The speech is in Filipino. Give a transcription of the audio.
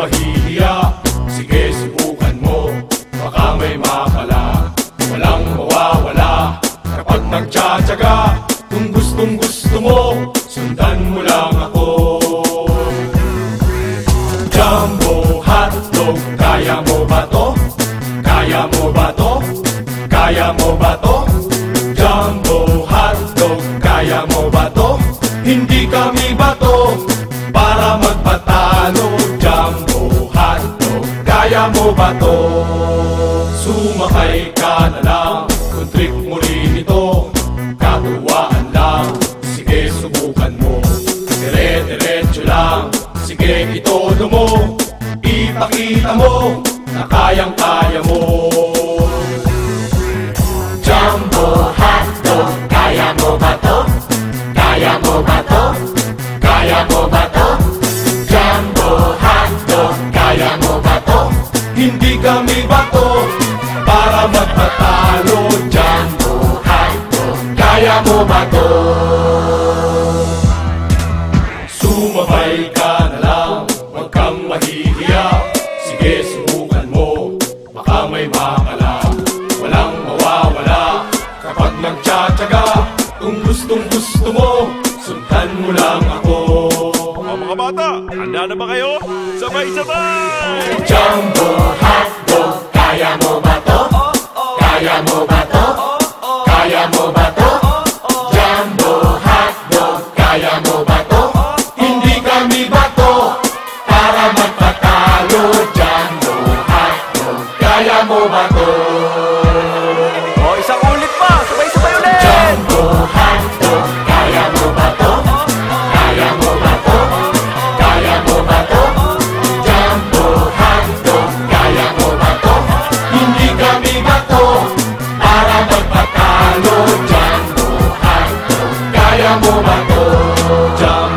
mahihiya Sige subukan mo Baka may makala Walang mawawala Kapag nagtsatsaga Kung gustong gusto mo Sundan mo lang ako Jumbo hotdog Kaya mo ba to? Kaya mo ba to? Kaya mo ba to? Kaya mo ba to? Sumakay ka na lang Kung trip mo rin ito Katuwaan lang Sige subukan mo Dire-diretso lang Sige itodo mo Ipakita mo Na kayang-kaya mo Jumbo hotdog, kaya mo ba to? Kaya mo ba to? Kaya mo ba to? Sumabay ka na lang, huwag kang mahihiya Sige, subukan mo, baka may makala Walang mawawala kapag nagtsatsaga Kung gustong gusto mo, sundan mo lang ako O mga bata, handa na ba kayo? Sabay-sabay! Jumbo hotdog, kaya mo ba to? Kaya mo ba to? Kaya mo ba to? mo ba to? Ulit pa! Sabay-sabay ulit! Jumbo hotdog, kaya mo ba? Kaya mo ba? Kaya mo ba to? Jumbo kaya mo ba? Hindi kami bato para magpatalo Jumbo hotdog, kaya mo ba to? Jumbo